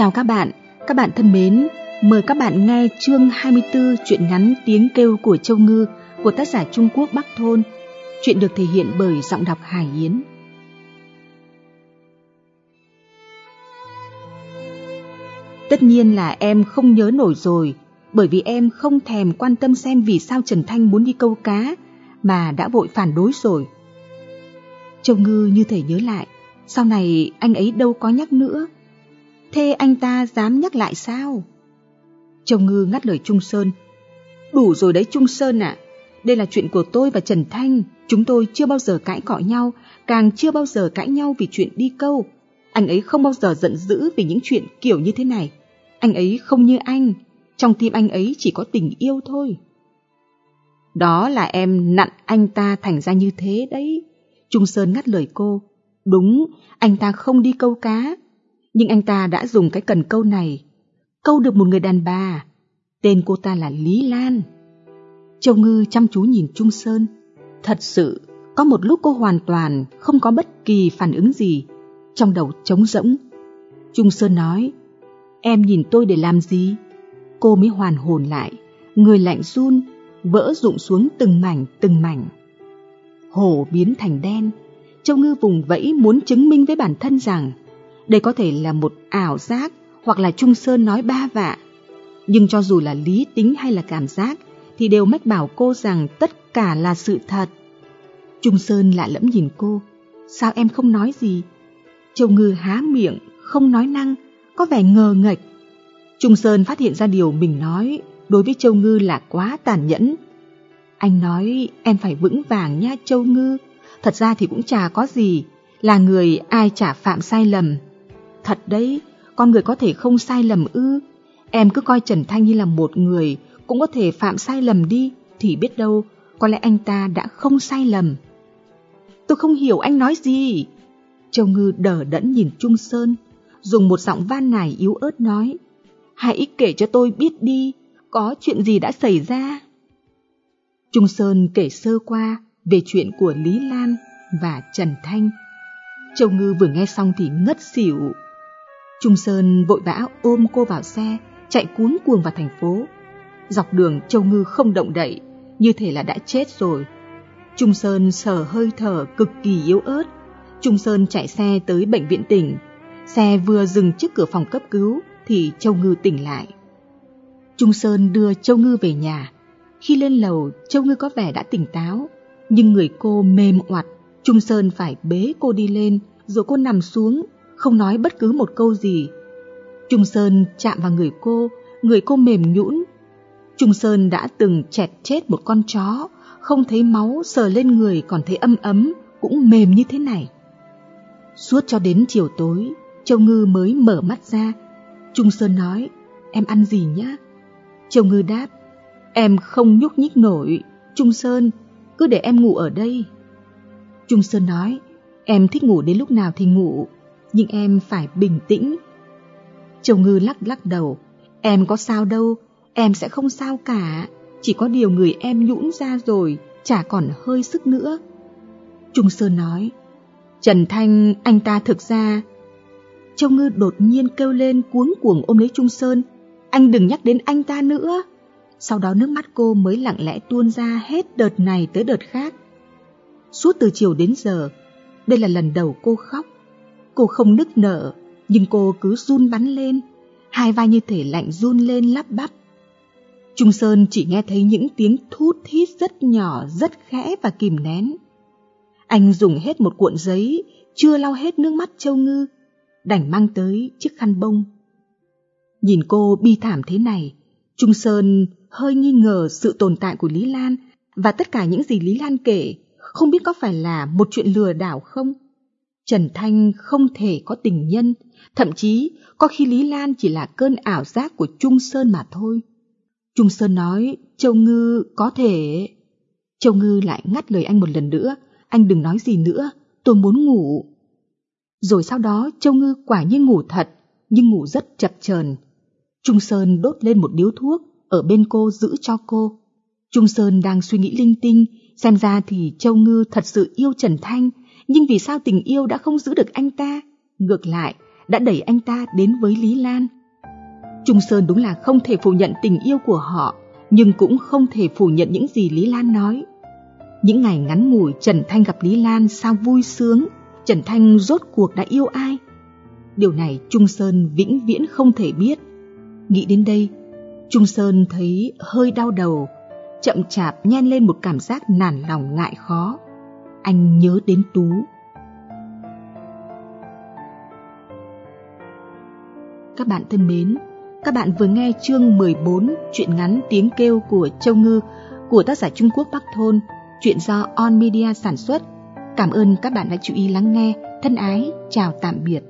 Chào các bạn, các bạn thân mến, mời các bạn nghe chương 24 truyện ngắn Tiếng kêu của Châu Ngư của tác giả Trung Quốc Bắc Thôn. Chuyện được thể hiện bởi giọng đọc Hải Yến. Tất nhiên là em không nhớ nổi rồi, bởi vì em không thèm quan tâm xem vì sao Trần Thanh muốn đi câu cá, mà đã vội phản đối rồi. Châu Ngư như thể nhớ lại, sau này anh ấy đâu có nhắc nữa. Thế anh ta dám nhắc lại sao? Chồng Ngư ngắt lời Trung Sơn. Đủ rồi đấy Trung Sơn ạ. Đây là chuyện của tôi và Trần Thanh. Chúng tôi chưa bao giờ cãi cọ nhau, càng chưa bao giờ cãi nhau vì chuyện đi câu. Anh ấy không bao giờ giận dữ vì những chuyện kiểu như thế này. Anh ấy không như anh. Trong tim anh ấy chỉ có tình yêu thôi. Đó là em nặn anh ta thành ra như thế đấy. Trung Sơn ngắt lời cô. Đúng, anh ta không đi câu cá. Nhưng anh ta đã dùng cái cần câu này. Câu được một người đàn bà. Tên cô ta là Lý Lan. Châu Ngư chăm chú nhìn Trung Sơn. Thật sự, có một lúc cô hoàn toàn không có bất kỳ phản ứng gì. Trong đầu trống rỗng. Trung Sơn nói, em nhìn tôi để làm gì? Cô mới hoàn hồn lại, người lạnh run, vỡ rụng xuống từng mảnh từng mảnh. Hồ biến thành đen, Châu Ngư vùng vẫy muốn chứng minh với bản thân rằng đây có thể là một ảo giác hoặc là Trung Sơn nói ba vạ. Nhưng cho dù là lý tính hay là cảm giác thì đều mách bảo cô rằng tất cả là sự thật. Trung Sơn lạ lẫm nhìn cô. Sao em không nói gì? Châu Ngư há miệng, không nói năng, có vẻ ngờ nghệch. Trung Sơn phát hiện ra điều mình nói đối với Châu Ngư là quá tàn nhẫn. Anh nói em phải vững vàng nha Châu Ngư. Thật ra thì cũng chả có gì, là người ai chả phạm sai lầm. Thật đấy, con người có thể không sai lầm ư. Em cứ coi Trần Thanh như là một người, cũng có thể phạm sai lầm đi, thì biết đâu, có lẽ anh ta đã không sai lầm. Tôi không hiểu anh nói gì. Châu Ngư đờ đẫn nhìn Trung Sơn, dùng một giọng van nài yếu ớt nói. Hãy kể cho tôi biết đi, có chuyện gì đã xảy ra? Trung Sơn kể sơ qua về chuyện của Lý Lan và Trần Thanh. Châu Ngư vừa nghe xong thì ngất xỉu. Trung Sơn vội vã ôm cô vào xe, chạy cuốn cuồng vào thành phố. Dọc đường Châu Ngư không động đậy, như thể là đã chết rồi. Trung Sơn sờ hơi thở cực kỳ yếu ớt. Trung Sơn chạy xe tới bệnh viện tỉnh. Xe vừa dừng trước cửa phòng cấp cứu thì Châu Ngư tỉnh lại. Trung Sơn đưa Châu Ngư về nhà. Khi lên lầu, Châu Ngư có vẻ đã tỉnh táo, nhưng người cô mềm oặt. Trung Sơn phải bế cô đi lên, rồi cô nằm xuống, không nói bất cứ một câu gì. Trung Sơn chạm vào người cô, người cô mềm nhũn. Trung Sơn đã từng chẹt chết một con chó, không thấy máu sờ lên người còn thấy âm ấm, cũng mềm như thế này. Suốt cho đến chiều tối, Châu Ngư mới mở mắt ra. Trung Sơn nói, em ăn gì nhá? Châu Ngư đáp, em không nhúc nhích nổi, Trung Sơn, cứ để em ngủ ở đây. Trung Sơn nói, em thích ngủ đến lúc nào thì ngủ, nhưng em phải bình tĩnh. Châu Ngư lắc lắc đầu, em có sao đâu, em sẽ không sao cả, chỉ có điều người em nhũn ra rồi, chả còn hơi sức nữa. Trung Sơn nói, Trần Thanh anh ta thực ra... Châu Ngư đột nhiên kêu lên cuống cuồng ôm lấy Trung Sơn, anh đừng nhắc đến anh ta nữa. Sau đó nước mắt cô mới lặng lẽ tuôn ra hết đợt này tới đợt khác. Suốt từ chiều đến giờ, đây là lần đầu cô khóc. Cô không nức nở, nhưng cô cứ run bắn lên, hai vai như thể lạnh run lên lắp bắp. Trung Sơn chỉ nghe thấy những tiếng thút thít rất nhỏ, rất khẽ và kìm nén. Anh dùng hết một cuộn giấy, chưa lau hết nước mắt Châu Ngư, đành mang tới chiếc khăn bông. Nhìn cô bi thảm thế này, Trung Sơn hơi nghi ngờ sự tồn tại của Lý Lan và tất cả những gì Lý Lan kể không biết có phải là một chuyện lừa đảo không? Trần Thanh không thể có tình nhân, thậm chí có khi Lý Lan chỉ là cơn ảo giác của Trung Sơn mà thôi. Trung Sơn nói, Châu Ngư có thể... Châu Ngư lại ngắt lời anh một lần nữa, anh đừng nói gì nữa, tôi muốn ngủ. Rồi sau đó Châu Ngư quả nhiên ngủ thật, nhưng ngủ rất chập chờn. Trung Sơn đốt lên một điếu thuốc, ở bên cô giữ cho cô. Trung Sơn đang suy nghĩ linh tinh, xem ra thì Châu Ngư thật sự yêu Trần Thanh, nhưng vì sao tình yêu đã không giữ được anh ta? Ngược lại, đã đẩy anh ta đến với Lý Lan. Trung Sơn đúng là không thể phủ nhận tình yêu của họ, nhưng cũng không thể phủ nhận những gì Lý Lan nói. Những ngày ngắn ngủi Trần Thanh gặp Lý Lan sao vui sướng, Trần Thanh rốt cuộc đã yêu ai? Điều này Trung Sơn vĩnh viễn không thể biết. Nghĩ đến đây, Trung Sơn thấy hơi đau đầu, chậm chạp nhen lên một cảm giác nản lòng ngại khó. Anh nhớ đến Tú. Các bạn thân mến, các bạn vừa nghe chương 14 truyện ngắn Tiếng kêu của Châu Ngư của tác giả Trung Quốc Bắc Thôn, truyện do On Media sản xuất. Cảm ơn các bạn đã chú ý lắng nghe. Thân ái, chào tạm biệt.